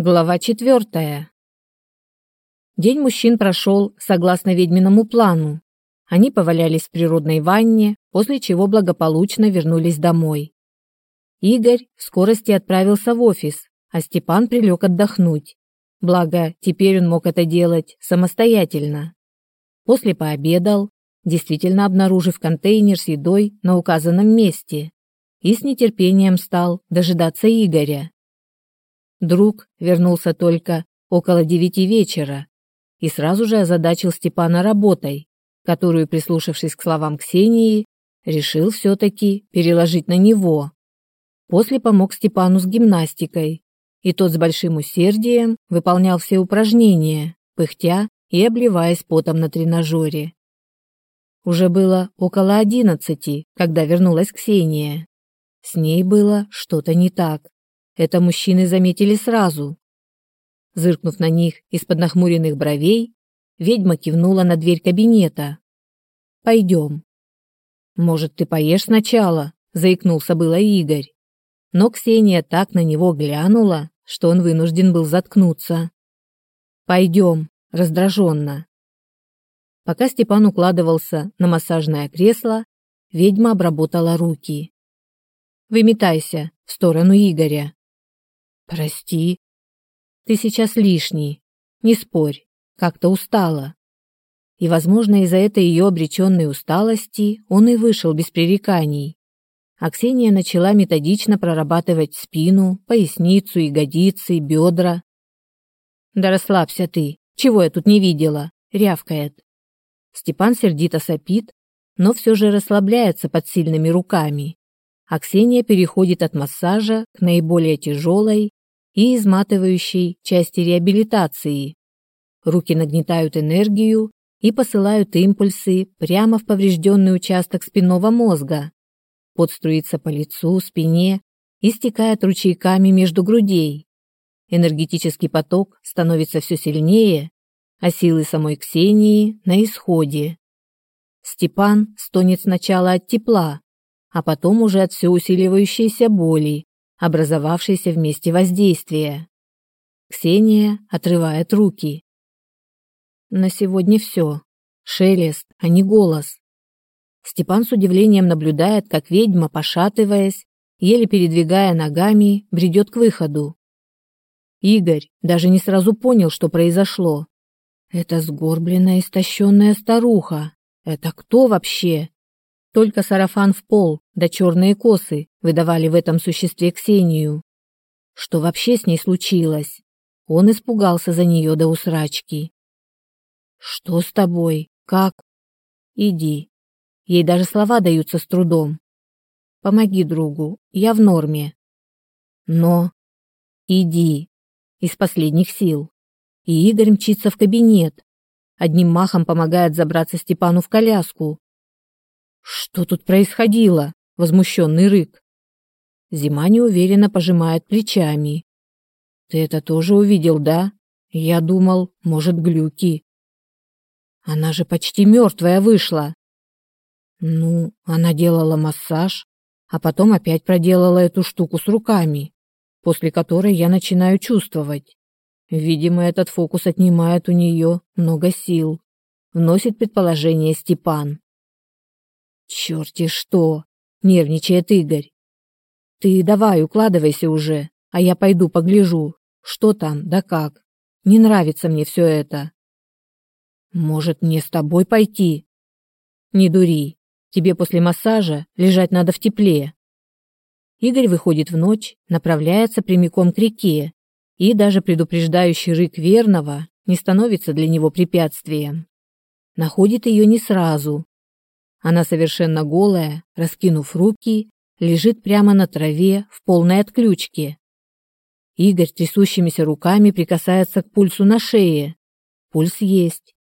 Глава четвертая. День мужчин прошел согласно ведьминому плану. Они повалялись в природной ванне, после чего благополучно вернулись домой. Игорь в скорости отправился в офис, а Степан прилег отдохнуть. Благо, теперь он мог это делать самостоятельно. После пообедал, действительно обнаружив контейнер с едой на указанном месте, и с нетерпением стал дожидаться Игоря. Друг вернулся только около девяти вечера и сразу же озадачил Степана работой, которую, прислушавшись к словам Ксении, решил все-таки переложить на него. После помог Степану с гимнастикой, и тот с большим усердием выполнял все упражнения, пыхтя и обливаясь потом на тренажере. Уже было около одиннадцати, когда вернулась Ксения. С ней было что-то не так. Это мужчины заметили сразу. Зыркнув на них из-под нахмуренных бровей, ведьма кивнула на дверь кабинета. «Пойдем». «Может, ты поешь сначала?» – заикнулся было Игорь. Но Ксения так на него глянула, что он вынужден был заткнуться. «Пойдем», – раздраженно. Пока Степан укладывался на массажное кресло, ведьма обработала руки. «Выметайся в сторону Игоря», Прости. Ты сейчас лишний. Не спорь. Как-то устала. И, возможно, из-за этой ее обреченной усталости он и вышел без пререканий. А Ксения начала методично прорабатывать спину, поясницу, ягодицы, бедра. «Да расслабься ты. Чего я тут не видела?» — рявкает. Степан сердито сопит, но все же расслабляется под сильными руками. А Ксения переходит от массажа к наиболее тяжелой и изматывающей части реабилитации. Руки нагнетают энергию и посылают импульсы прямо в поврежденный участок спинного мозга. Пот струится по лицу, спине и стекает ручейками между грудей. Энергетический поток становится все сильнее, а силы самой Ксении на исходе. Степан стонет сначала от тепла, а потом уже от все усиливающейся боли, образовавшейся в месте воздействия. Ксения отрывает руки. На сегодня все. Шелест, а не голос. Степан с удивлением наблюдает, как ведьма, пошатываясь, еле передвигая ногами, бредет к выходу. Игорь даже не сразу понял, что произошло. Это сгорбленная, истощенная старуха. Это кто вообще? Только сарафан в пол, да черные косы выдавали в этом существе Ксению. Что вообще с ней случилось? Он испугался за нее до усрачки. «Что с тобой? Как?» «Иди». Ей даже слова даются с трудом. «Помоги другу, я в норме». «Но...» «Иди». Из последних сил. И Игорь мчится в кабинет. Одним махом помогает забраться Степану в коляску, что тут происходило? Возмущенный рык. Зима неуверенно пожимает плечами. Ты это тоже увидел, да? Я думал, может, глюки. Она же почти мертвая вышла. Ну, она делала массаж, а потом опять проделала эту штуку с руками, после которой я начинаю чувствовать. Видимо, этот фокус отнимает у нее много сил, вносит предположение Степан. Черти что! Нервничает Игорь. Ты давай укладывайся уже, а я пойду погляжу, что там да как. Не нравится мне все это. Может, мне с тобой пойти? Не дури. Тебе после массажа лежать надо в тепле. Игорь выходит в ночь, направляется прямиком к реке, и даже предупреждающий рык верного не становится для него препятствием. Находит ее не сразу, она совершенно голая, раскинув руки, лежит прямо на траве в полной отключке. Игорь трясущимися руками прикасается к пульсу на шее. Пульс есть.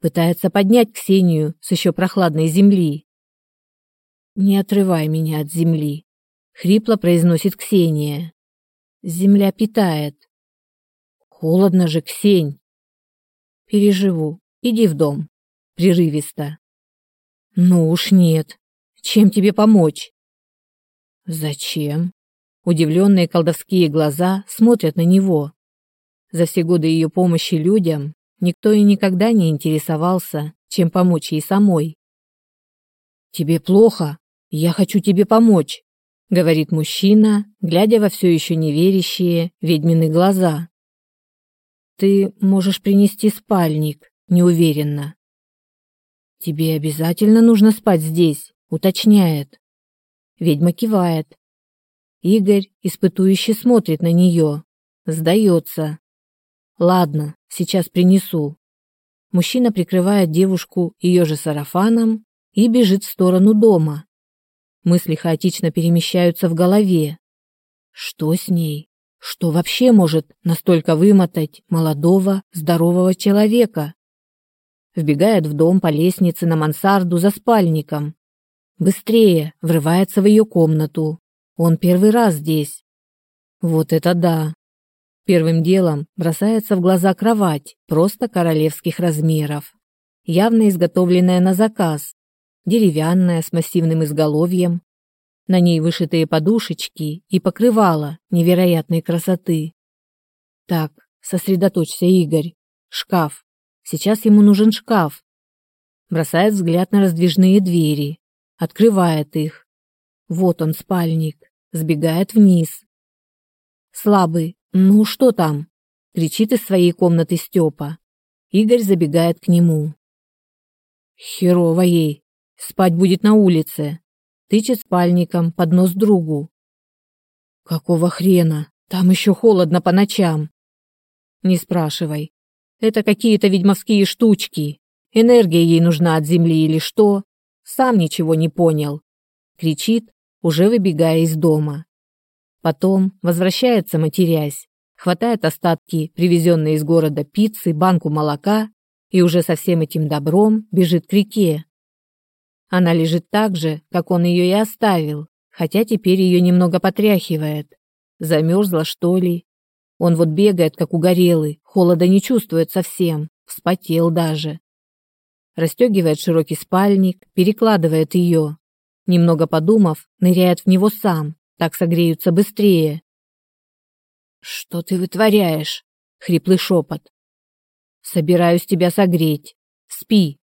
Пытается поднять Ксению с еще прохладной земли. «Не отрывай меня от земли», — хрипло произносит Ксения. «Земля питает». «Холодно же, Ксень». «Переживу. Иди в дом». Прерывисто. Ну уж нет. Чем тебе помочь? Зачем? Удивленные колдовские глаза смотрят на него. За все годы ее помощи людям никто и никогда не интересовался, чем помочь ей самой. «Тебе плохо? Я хочу тебе помочь», — говорит мужчина, глядя во все еще неверящие ведьмины глаза. «Ты можешь принести спальник», — неуверенно. «Тебе обязательно нужно спать здесь», — уточняет. Ведьма кивает. Игорь испытующе смотрит на нее. Сдается. «Ладно, сейчас принесу». Мужчина прикрывает девушку ее же сарафаном и бежит в сторону дома. Мысли хаотично перемещаются в голове. Что с ней? Что вообще может настолько вымотать молодого, здорового человека? Вбегает в дом по лестнице на мансарду за спальником. Быстрее врывается в ее комнату. Он первый раз здесь. Вот это да. Первым делом бросается в глаза кровать, просто королевских размеров. Явно изготовленная на заказ. Деревянная, с массивным изголовьем, на ней вышитые подушечки и покрывало невероятной красоты. Так, сосредоточься, Игорь. Шкаф. Сейчас ему нужен шкаф. Бросает взгляд на раздвижные двери. Открывает их. Вот он, спальник. Сбегает вниз. Слабый. Ну что там? Кричит из своей комнаты Степа. Игорь забегает к нему. Херово ей. Спать будет на улице тычет спальником под нос другу. Какого хрена? Там еще холодно по ночам. Не спрашивай. Это какие-то ведьмовские штучки. Энергия ей нужна от земли или что? Сам ничего не понял. Кричит, уже выбегая из дома. Потом возвращается, матерясь, хватает остатки привезенной из города пиццы, банку молока и уже со всем этим добром бежит к реке. Она лежит так же, как он ее и оставил, хотя теперь ее немного потряхивает. Замерзла, что ли? Он вот бегает, как угорелый, холода не чувствует совсем, вспотел даже. Растегивает широкий спальник, перекладывает ее. Немного подумав, ныряет в него сам, так согреются быстрее. «Что ты вытворяешь?» — хриплый шепот. «Собираюсь тебя согреть. Спи,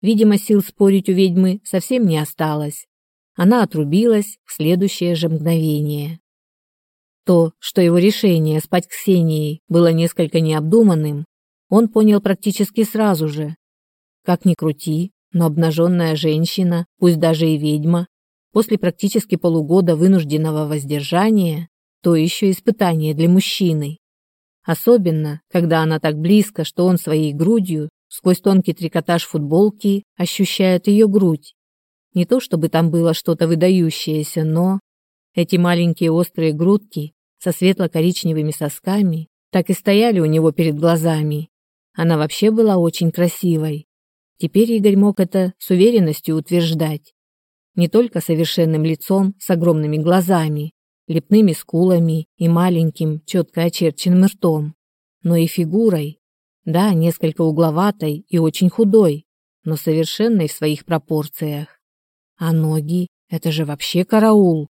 Видимо, сил спорить у ведьмы совсем не осталось. Она отрубилась в следующее же мгновение. То, что его решение спать Ксенией было несколько необдуманным, он понял практически сразу же. Как ни крути, но обнаженная женщина, пусть даже и ведьма, после практически полугода вынужденного воздержания, то еще испытание для мужчины. Особенно, когда она так близко, что он своей грудью Сквозь тонкий трикотаж футболки ощущает ее грудь. Не то чтобы там было что-то выдающееся, но эти маленькие острые грудки со светло-коричневыми сосками так и стояли у него перед глазами. Она вообще была очень красивой. Теперь Игорь мог это с уверенностью утверждать. Не только совершенным лицом с огромными глазами, лепными скулами и маленьким, четко очерченным ртом, но и фигурой, да, несколько угловатой и очень худой, но совершенной в своих пропорциях. А ноги — это же вообще караул.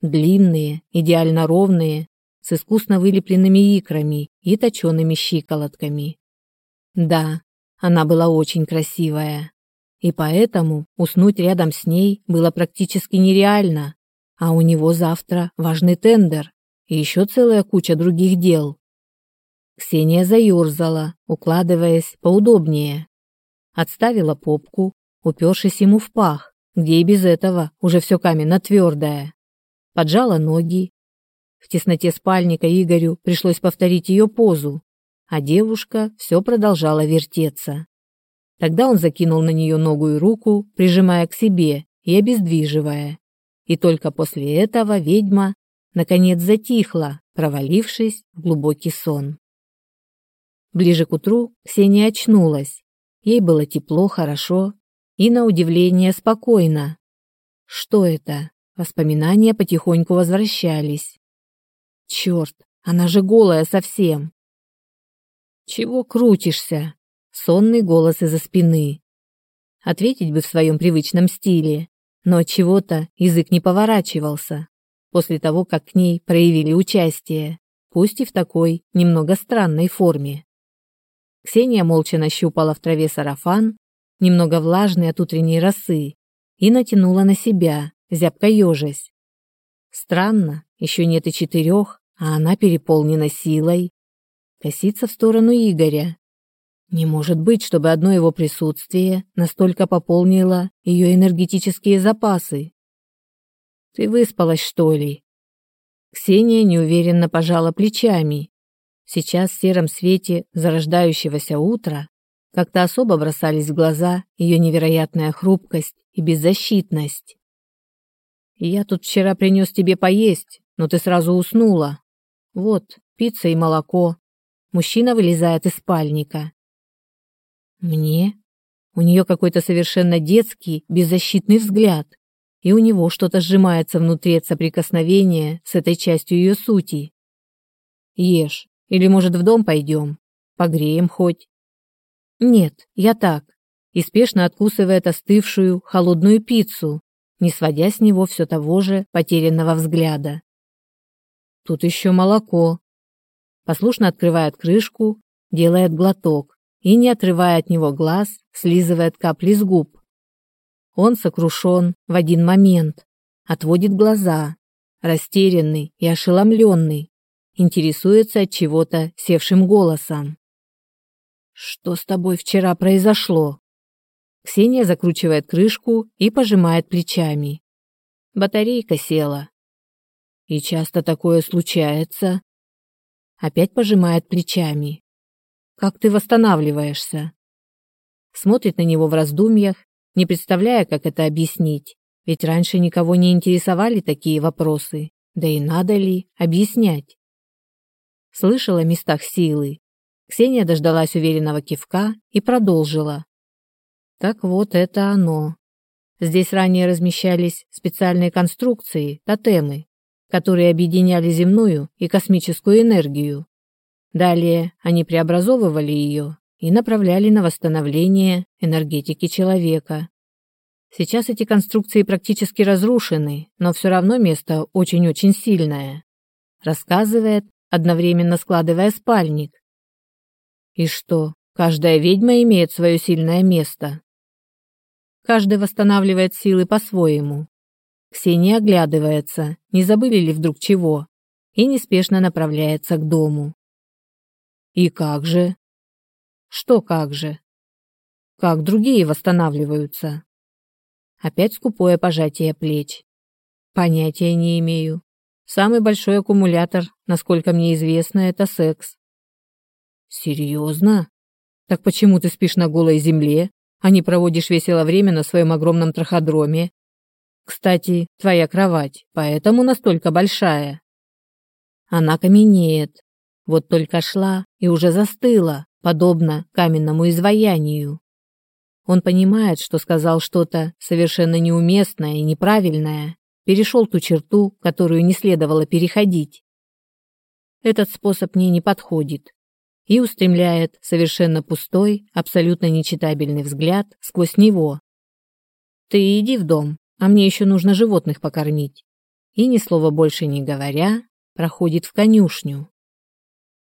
Длинные, идеально ровные, с искусно вылепленными икрами и точеными щиколотками. Да, она была очень красивая. И поэтому уснуть рядом с ней было практически нереально. А у него завтра важный тендер и еще целая куча других дел. Ксения заерзала, укладываясь поудобнее. Отставила попку, упершись ему в пах, где и без этого уже все каменно-твердое. Поджала ноги. В тесноте спальника Игорю пришлось повторить ее позу, а девушка все продолжала вертеться. Тогда он закинул на нее ногу и руку, прижимая к себе и обездвиживая. И только после этого ведьма, наконец, затихла, провалившись в глубокий сон. Ближе к утру Ксения очнулась. Ей было тепло, хорошо и, на удивление, спокойно. Что это? Воспоминания потихоньку возвращались. Черт, она же голая совсем. Чего крутишься? Сонный голос из-за спины. Ответить бы в своем привычном стиле, но от чего-то язык не поворачивался. После того, как к ней проявили участие, пусть и в такой немного странной форме. Ксения молча нащупала в траве сарафан, немного влажный от утренней росы, и натянула на себя, зябко ежась. Странно, еще нет и четырех, а она переполнена силой. Косится в сторону Игоря. Не может быть, чтобы одно его присутствие настолько пополнило ее энергетические запасы. Ты выспалась, что ли? Ксения неуверенно пожала плечами. Сейчас в сером свете зарождающегося утра как-то особо бросались в глаза ее невероятная хрупкость и беззащитность. «Я тут вчера принес тебе поесть, но ты сразу уснула. Вот, пицца и молоко». Мужчина вылезает из спальника. «Мне?» У нее какой-то совершенно детский, беззащитный взгляд, и у него что-то сжимается внутри от соприкосновения с этой частью ее сути. «Ешь, или, может, в дом пойдем? Погреем хоть?» «Нет, я так», и спешно откусывает остывшую, холодную пиццу, не сводя с него все того же потерянного взгляда. Тут еще молоко. Послушно открывает крышку, делает глоток и, не отрывая от него глаз, слизывает капли с губ. Он сокрушен в один момент, отводит глаза, растерянный и ошеломленный, интересуется от чего-то севшим голосом. «Что с тобой вчера произошло?» Ксения закручивает крышку и пожимает плечами. Батарейка села. И часто такое случается. Опять пожимает плечами. Как ты восстанавливаешься? Смотрит на него в раздумьях, не представляя, как это объяснить. Ведь раньше никого не интересовали такие вопросы. Да и надо ли объяснять? Слышала о местах силы. Ксения дождалась уверенного кивка и продолжила. Так вот это оно. Здесь ранее размещались специальные конструкции, тотемы, которые объединяли земную и космическую энергию. Далее они преобразовывали ее и направляли на восстановление энергетики человека. Сейчас эти конструкции практически разрушены, но все равно место очень-очень сильное. Рассказывает, одновременно складывая спальник. И что, каждая ведьма имеет свое сильное место? Каждый восстанавливает силы по-своему. Ксения оглядывается, не забыли ли вдруг чего, и неспешно направляется к дому. И как же? Что как же? Как другие восстанавливаются? Опять скупое пожатие плеч. Понятия не имею. Самый большой аккумулятор, насколько мне известно, это секс. Серьезно? Так почему ты спишь на голой земле, а не проводишь весело время на своем огромном траходроме. Кстати, твоя кровать поэтому настолько большая. Она каменеет. Вот только шла и уже застыла, подобно каменному изваянию. Он понимает, что сказал что-то совершенно неуместное и неправильное, перешел ту черту, которую не следовало переходить. Этот способ мне не подходит и устремляет совершенно пустой, абсолютно нечитабельный взгляд сквозь него. «Ты иди в дом, а мне еще нужно животных покормить». И ни слова больше не говоря, проходит в конюшню.